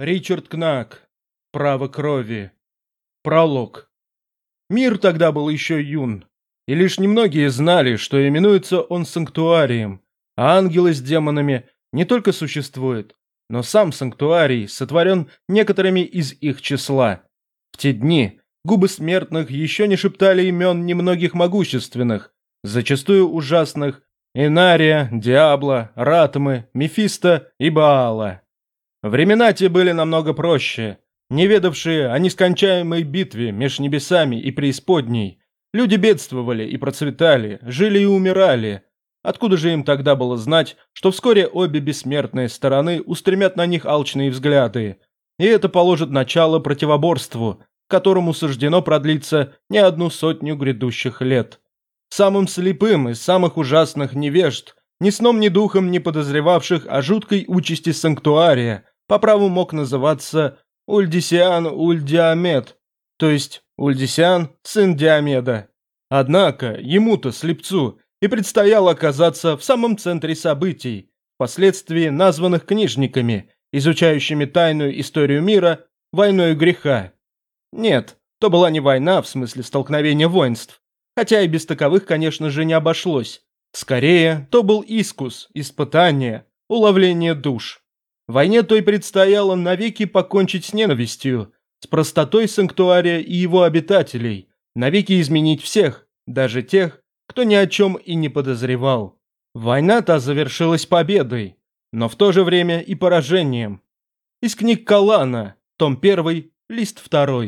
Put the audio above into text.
Ричард Кнак. Право крови. Пролог. Мир тогда был еще юн, и лишь немногие знали, что именуется он санктуарием, а ангелы с демонами не только существуют, но сам санктуарий сотворен некоторыми из их числа. В те дни губы смертных еще не шептали имен немногих могущественных, зачастую ужасных, Инария, Диабло, Ратмы, Мефисто и Баала. Времена те были намного проще, не ведавшие о нескончаемой битве меж небесами и преисподней. Люди бедствовали и процветали, жили и умирали. Откуда же им тогда было знать, что вскоре обе бессмертные стороны устремят на них алчные взгляды, и это положит начало противоборству, которому суждено продлиться не одну сотню грядущих лет. Самым слепым из самых ужасных невежд, ни сном ни духом не подозревавших о жуткой участи санктуария, по праву мог называться Ульдисиан Ульдиамед, то есть Ульдисиан сын Диамеда. Однако ему-то, слепцу, и предстояло оказаться в самом центре событий, впоследствии названных книжниками, изучающими тайную историю мира, войной греха. Нет, то была не война в смысле столкновения воинств, хотя и без таковых, конечно же, не обошлось. Скорее, то был искус, испытание, уловление душ. Войне той предстояло навеки покончить с ненавистью, с простотой санктуария и его обитателей, навеки изменить всех, даже тех, кто ни о чем и не подозревал. Война та завершилась победой, но в то же время и поражением. Из книг Калана, том 1, лист 2.